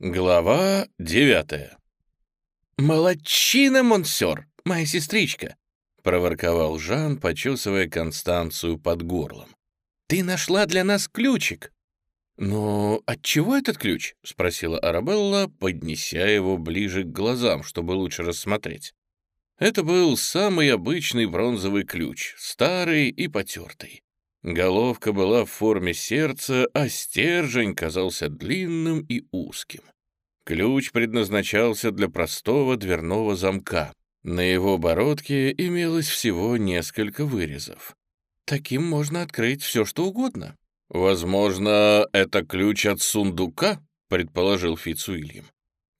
Глава девятая. «Молодчина, монсер, моя сестричка!» — проворковал Жан, почесывая Констанцию под горлом. «Ты нашла для нас ключик!» «Но отчего этот ключ?» — спросила Арабелла, поднеся его ближе к глазам, чтобы лучше рассмотреть. Это был самый обычный бронзовый ключ, старый и потертый. Головка была в форме сердца, а стержень казался длинным и узким. Ключ предназначался для простого дверного замка. На его бородке имелось всего несколько вырезов. Таким можно открыть все, что угодно. «Возможно, это ключ от сундука?» — предположил Фицуильям.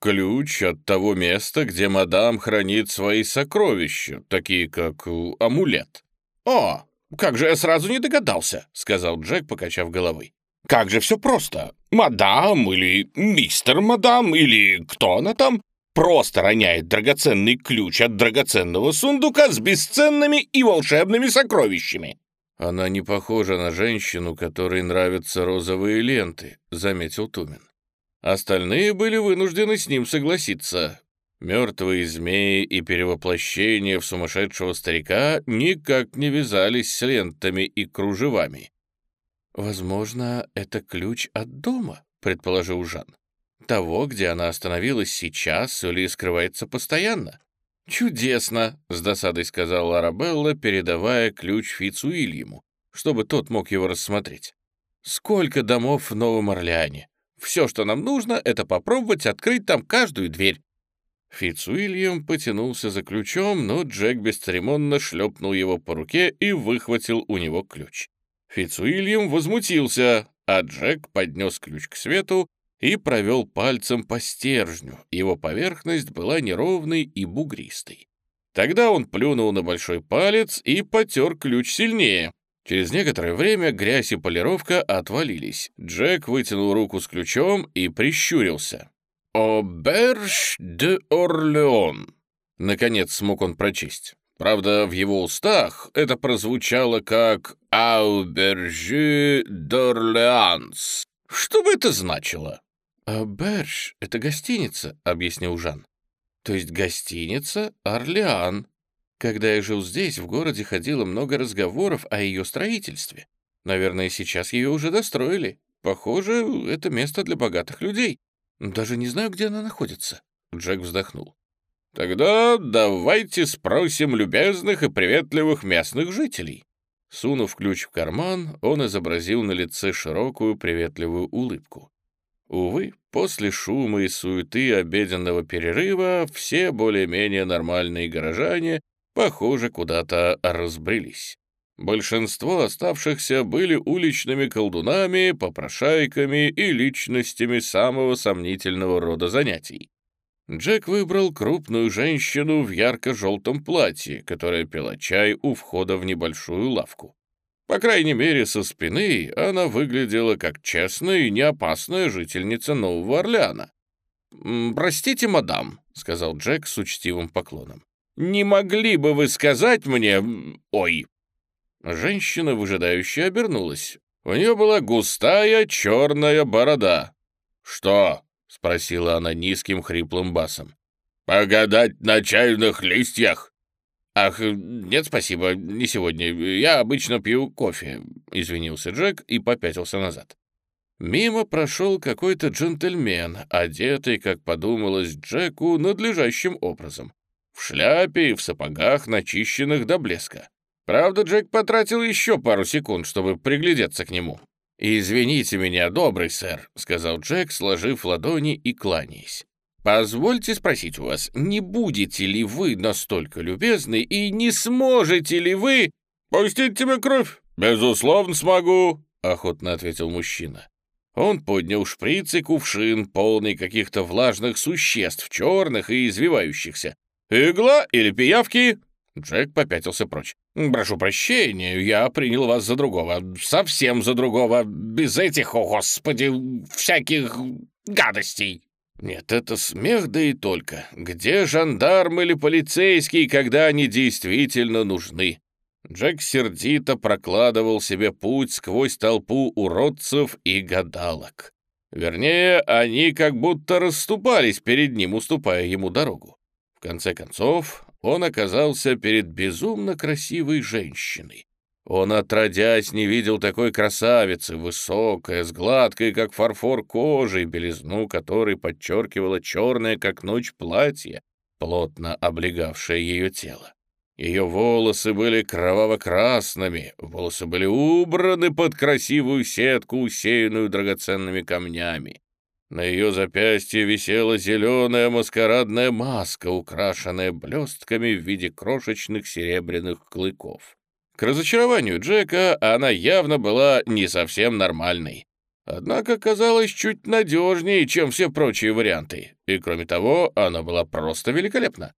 «Ключ от того места, где мадам хранит свои сокровища, такие как э, амулет». «О, как же я сразу не догадался», — сказал Джек, покачав головой. «Как же все просто. Мадам или мистер мадам или кто она там просто роняет драгоценный ключ от драгоценного сундука с бесценными и волшебными сокровищами». «Она не похожа на женщину, которой нравятся розовые ленты», — заметил Тумин. Остальные были вынуждены с ним согласиться. Мертвые змеи и перевоплощение в сумасшедшего старика никак не вязались с лентами и кружевами. «Возможно, это ключ от дома», — предположил Жан. «Того, где она остановилась сейчас или скрывается постоянно». «Чудесно», — с досадой сказала Арабелла, передавая ключ Фицуильяму, чтобы тот мог его рассмотреть. «Сколько домов в Новом Орлеане! Все, что нам нужно, это попробовать открыть там каждую дверь. Фицуильям потянулся за ключом, но Джек бесцеремонно шлепнул его по руке и выхватил у него ключ. Фицуильям возмутился, а Джек поднес ключ к свету и провел пальцем по стержню. Его поверхность была неровной и бугристой. Тогда он плюнул на большой палец и потер ключ сильнее. Через некоторое время грязь и полировка отвалились. Джек вытянул руку с ключом и прищурился. «Оберж де Орлеон», — наконец смог он прочесть. Правда, в его устах это прозвучало как «Аубержи d'Орлеанс». Что бы это значило? «Аберж — это гостиница», — объяснил Жан. «То есть гостиница Орлеан. Когда я жил здесь, в городе ходило много разговоров о ее строительстве. Наверное, сейчас ее уже достроили. Похоже, это место для богатых людей. Даже не знаю, где она находится». Джек вздохнул. «Тогда давайте спросим любезных и приветливых местных жителей». Сунув ключ в карман, он изобразил на лице широкую приветливую улыбку. Увы, после шума и суеты обеденного перерыва все более-менее нормальные горожане, похоже, куда-то разбрелись. Большинство оставшихся были уличными колдунами, попрошайками и личностями самого сомнительного рода занятий. Джек выбрал крупную женщину в ярко-желтом платье, которая пила чай у входа в небольшую лавку. По крайней мере, со спины она выглядела как честная и неопасная жительница Нового Орлеана. «Простите, мадам», — сказал Джек с учтивым поклоном. «Не могли бы вы сказать мне... Ой, Женщина, выжидающая, обернулась. У нее была густая черная борода. «Что?» — спросила она низким хриплым басом. «Погадать на чайных листьях?» «Ах, нет, спасибо, не сегодня. Я обычно пью кофе», — извинился Джек и попятился назад. Мимо прошел какой-то джентльмен, одетый, как подумалось Джеку, надлежащим образом. В шляпе и в сапогах, начищенных до блеска. Правда, Джек потратил еще пару секунд, чтобы приглядеться к нему. «Извините меня, добрый сэр», — сказал Джек, сложив ладони и кланяясь. «Позвольте спросить у вас, не будете ли вы настолько любезны и не сможете ли вы...» «Пустить тебе кровь? Безусловно, смогу», — охотно ответил мужчина. Он поднял шприц и кувшин, полный каких-то влажных существ, черных и извивающихся. «Игла или пиявки?» Джек попятился прочь. «Прошу прощения, я принял вас за другого. Совсем за другого. Без этих, о господи, всяких гадостей». Нет, это смех, да и только. Где жандарм или полицейский, когда они действительно нужны? Джек сердито прокладывал себе путь сквозь толпу уродцев и гадалок. Вернее, они как будто расступались перед ним, уступая ему дорогу. В конце концов, он оказался перед безумно красивой женщиной. Он, отродясь, не видел такой красавицы, высокая, с гладкой, как фарфор кожей, белизну которой подчеркивала черное, как ночь, платье, плотно облегавшее ее тело. Ее волосы были кроваво-красными, волосы были убраны под красивую сетку, усеянную драгоценными камнями. На ее запястье висела зеленая маскарадная маска, украшенная блестками в виде крошечных серебряных клыков. К разочарованию Джека она явно была не совсем нормальной. Однако казалась чуть надежнее, чем все прочие варианты. И кроме того, она была просто великолепна.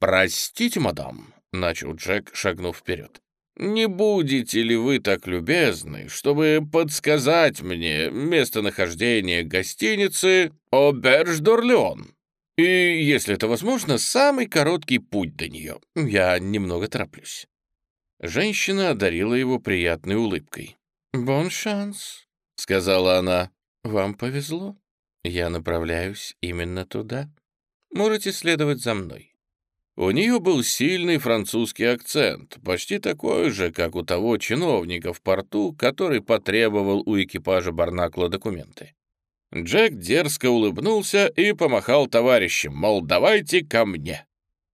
«Простите, мадам», начал Джек, шагнув вперед. «Не будете ли вы так любезны, чтобы подсказать мне местонахождение гостиницы «Оберж Дорлеон»? И, если это возможно, самый короткий путь до нее. Я немного тороплюсь». Женщина одарила его приятной улыбкой. «Бон шанс», — сказала она. «Вам повезло. Я направляюсь именно туда. Можете следовать за мной». У нее был сильный французский акцент, почти такой же, как у того чиновника в порту, который потребовал у экипажа Барнакла документы. Джек дерзко улыбнулся и помахал товарищам, мол, давайте ко мне.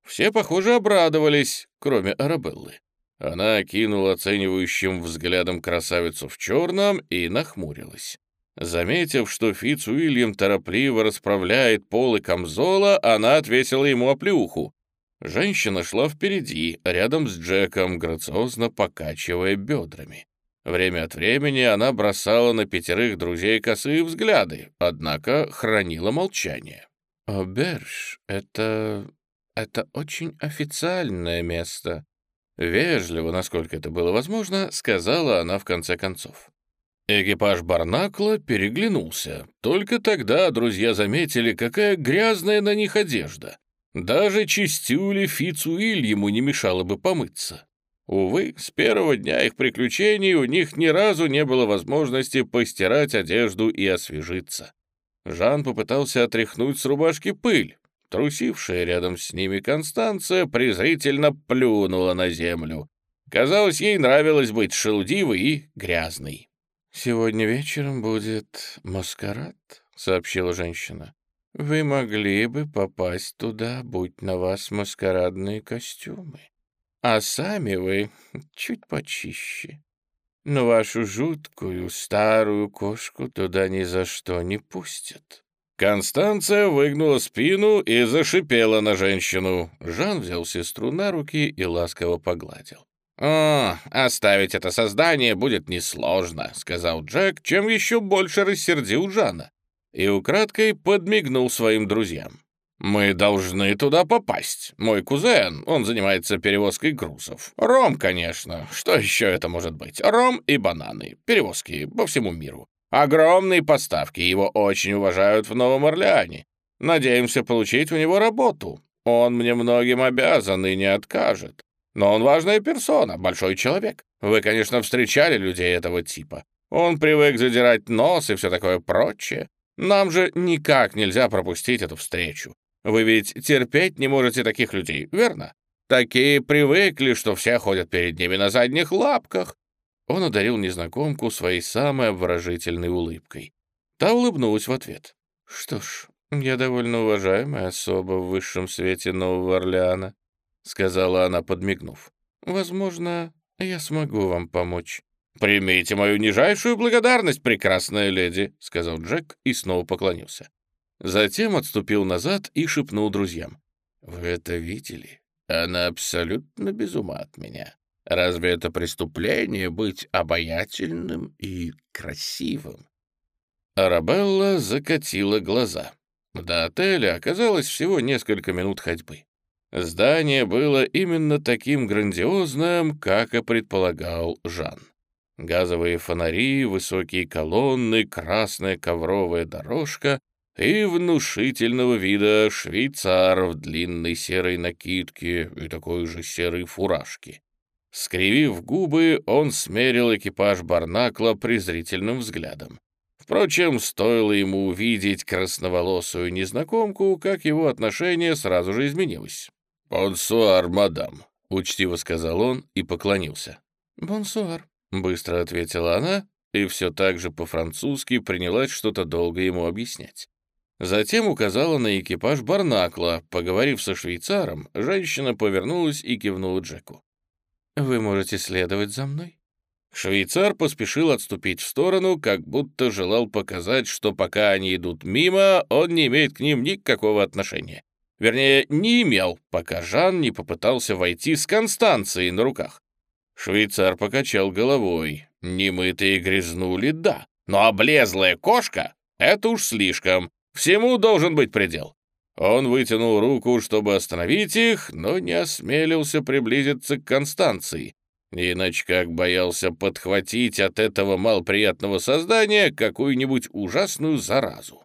Все, похоже, обрадовались, кроме Арабеллы. Она окинула оценивающим взглядом красавицу в черном и нахмурилась. Заметив, что Фитц Уильям торопливо расправляет полы камзола, она отвесила ему оплеуху. Женщина шла впереди, рядом с Джеком, грациозно покачивая бедрами. Время от времени она бросала на пятерых друзей косые взгляды, однако хранила молчание. «Оберж — это... это очень официальное место», Вежливо, насколько это было возможно, сказала она в конце концов. Экипаж Барнакла переглянулся. Только тогда друзья заметили, какая грязная на них одежда. Даже чистюле Фицу ему не мешало бы помыться. Увы, с первого дня их приключений у них ни разу не было возможности постирать одежду и освежиться. Жан попытался отряхнуть с рубашки пыль. Трусившая рядом с ними Констанция презрительно плюнула на землю. Казалось, ей нравилось быть шелудивой и грязной. «Сегодня вечером будет маскарад», — сообщила женщина. Вы могли бы попасть туда, будь на вас маскарадные костюмы. А сами вы чуть почище. Но вашу жуткую старую кошку туда ни за что не пустят». Констанция выгнула спину и зашипела на женщину. Жан взял сестру на руки и ласково погладил. «О, оставить это создание будет несложно», — сказал Джек, чем еще больше рассердил Жана и украдкой подмигнул своим друзьям. «Мы должны туда попасть. Мой кузен, он занимается перевозкой грузов. Ром, конечно. Что еще это может быть? Ром и бананы. Перевозки по всему миру. Огромные поставки. Его очень уважают в Новом Орлеане. Надеемся получить у него работу. Он мне многим обязан и не откажет. Но он важная персона, большой человек. Вы, конечно, встречали людей этого типа. Он привык задирать нос и все такое прочее. Нам же никак нельзя пропустить эту встречу. Вы ведь терпеть не можете таких людей, верно? Такие привыкли, что все ходят перед ними на задних лапках». Он одарил незнакомку своей самой обворожительной улыбкой. Та улыбнулась в ответ. «Что ж, я довольно уважаемая особа в высшем свете Нового Орлеана», — сказала она, подмигнув. «Возможно, я смогу вам помочь». «Примите мою нижайшую благодарность, прекрасная леди», — сказал Джек и снова поклонился. Затем отступил назад и шепнул друзьям. «Вы это видели? Она абсолютно без ума от меня. Разве это преступление быть обаятельным и красивым?» Арабелла закатила глаза. До отеля оказалось всего несколько минут ходьбы. Здание было именно таким грандиозным, как и предполагал Жан. Газовые фонари, высокие колонны, красная ковровая дорожка и внушительного вида швейцар в длинной серой накидке и такой же серой фуражке. Скривив губы, он смерил экипаж Барнакла презрительным взглядом. Впрочем, стоило ему увидеть красноволосую незнакомку, как его отношение сразу же изменилось. «Бонсуар, мадам», — учтиво сказал он и поклонился. «Бонсуар», — быстро ответила она, и все так же по-французски принялась что-то долго ему объяснять. Затем указала на экипаж Барнакла. Поговорив со швейцаром, женщина повернулась и кивнула Джеку. «Вы можете следовать за мной?» Швейцар поспешил отступить в сторону, как будто желал показать, что пока они идут мимо, он не имеет к ним никакого отношения. Вернее, не имел, пока Жан не попытался войти с Констанцией на руках. Швейцар покачал головой. Немытые грязнули, да, но облезлая кошка — это уж слишком. Всему должен быть предел. Он вытянул руку, чтобы остановить их, но не осмелился приблизиться к Констанции, Иначе как боялся подхватить от этого малоприятного создания какую-нибудь ужасную заразу.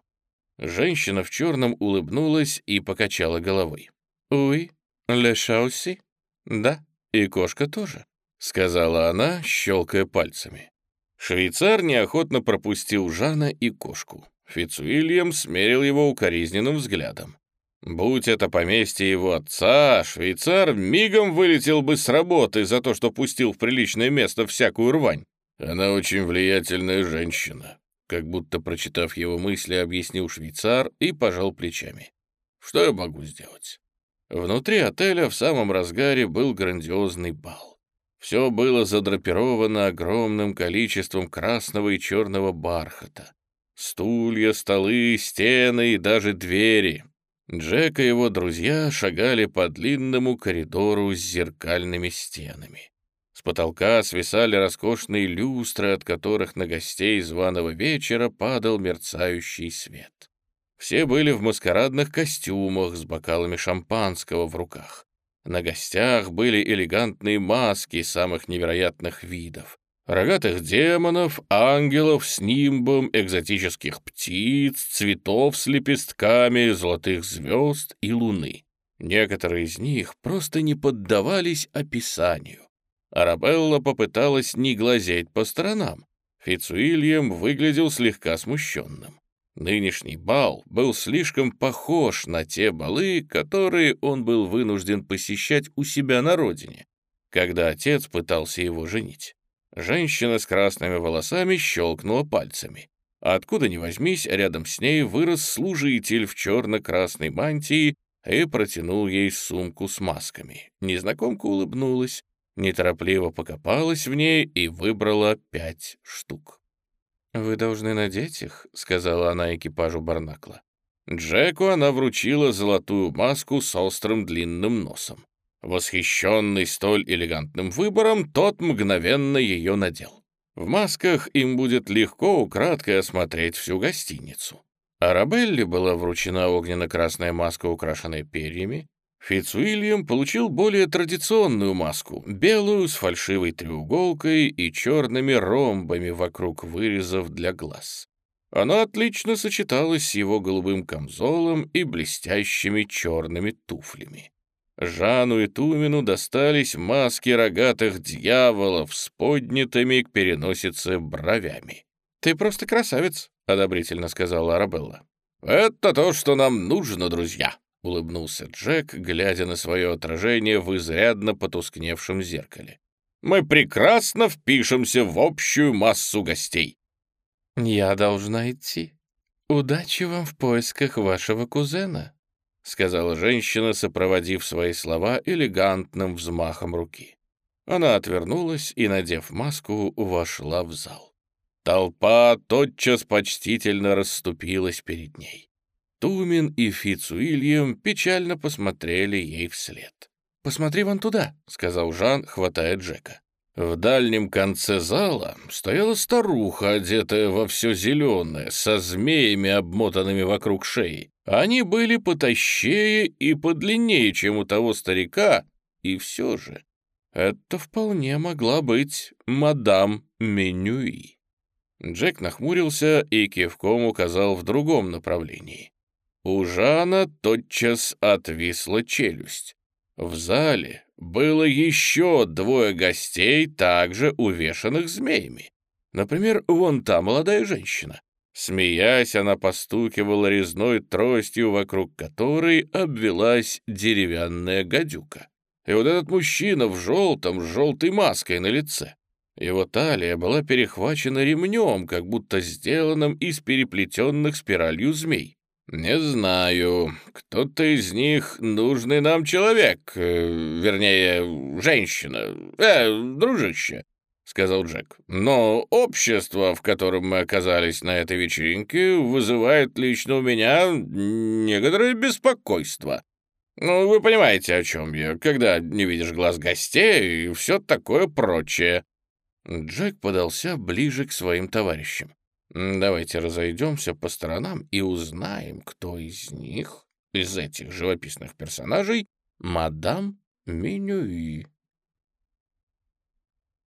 Женщина в черном улыбнулась и покачала головой. «Уи, ле шауси?» «Да, и кошка тоже», — сказала она, щелкая пальцами. Швейцар неохотно пропустил Жана и кошку. Фицуильям смерил его укоризненным взглядом. Будь это поместье его отца, швейцар мигом вылетел бы с работы за то, что пустил в приличное место всякую рвань. Она очень влиятельная женщина, как будто, прочитав его мысли, объяснил швейцар и пожал плечами. Что я могу сделать? Внутри отеля в самом разгаре был грандиозный бал. Все было задрапировано огромным количеством красного и черного бархата. Стулья, столы, стены и даже двери Джек и его друзья шагали по длинному коридору с зеркальными стенами. С потолка свисали роскошные люстры, от которых на гостей званого вечера падал мерцающий свет. Все были в маскарадных костюмах с бокалами шампанского в руках. На гостях были элегантные маски самых невероятных видов рогатых демонов, ангелов с нимбом, экзотических птиц, цветов с лепестками, золотых звезд и луны. Некоторые из них просто не поддавались описанию. Арабелла попыталась не глазеть по сторонам. Фицуильям выглядел слегка смущенным. Нынешний бал был слишком похож на те балы, которые он был вынужден посещать у себя на родине, когда отец пытался его женить. Женщина с красными волосами щелкнула пальцами. Откуда ни возьмись, рядом с ней вырос служитель в черно-красной мантии и протянул ей сумку с масками. Незнакомка улыбнулась, неторопливо покопалась в ней и выбрала пять штук. «Вы должны надеть их», — сказала она экипажу Барнакла. Джеку она вручила золотую маску с острым длинным носом. Восхищенный столь элегантным выбором, тот мгновенно ее надел. В масках им будет легко украдкой осмотреть всю гостиницу. Арабелле была вручена огненно-красная маска, украшенная перьями. Фицуильям получил более традиционную маску, белую с фальшивой треуголкой и черными ромбами вокруг вырезов для глаз. Она отлично сочеталась с его голубым камзолом и блестящими черными туфлями. Жану и Тумину достались маски рогатых дьяволов с поднятыми к переносице бровями. «Ты просто красавец», — одобрительно сказала Арабелла. «Это то, что нам нужно, друзья», — улыбнулся Джек, глядя на свое отражение в изрядно потускневшем зеркале. «Мы прекрасно впишемся в общую массу гостей». «Я должна идти. Удачи вам в поисках вашего кузена», — сказала женщина, сопроводив свои слова элегантным взмахом руки. Она отвернулась и, надев маску, вошла в зал. Толпа тотчас почтительно расступилась перед ней. Тумин и Фицуильям печально посмотрели ей вслед. «Посмотри вон туда», — сказал Жан, хватая Джека. В дальнем конце зала стояла старуха, одетая во все зеленое, со змеями, обмотанными вокруг шеи. Они были потощее и подлиннее, чем у того старика, и все же это вполне могла быть мадам Менюи. Джек нахмурился и кивком указал в другом направлении. У Жана тотчас отвисла челюсть. В зале было еще двое гостей, также увешанных змеями. Например, вон та молодая женщина. Смеясь, она постукивала резной тростью, вокруг которой обвелась деревянная гадюка. И вот этот мужчина в желтом, с желтой маской на лице. Его талия была перехвачена ремнем, как будто сделанным из переплетенных спиралью змей. «Не знаю. Кто-то из них нужный нам человек, э, вернее, женщина. Э, дружище», — сказал Джек. «Но общество, в котором мы оказались на этой вечеринке, вызывает лично у меня некоторое беспокойство. Ну, вы понимаете, о чем я, когда не видишь глаз гостей и все такое прочее». Джек подался ближе к своим товарищам. Давайте разойдемся по сторонам и узнаем, кто из них, из этих живописных персонажей, мадам Менюи.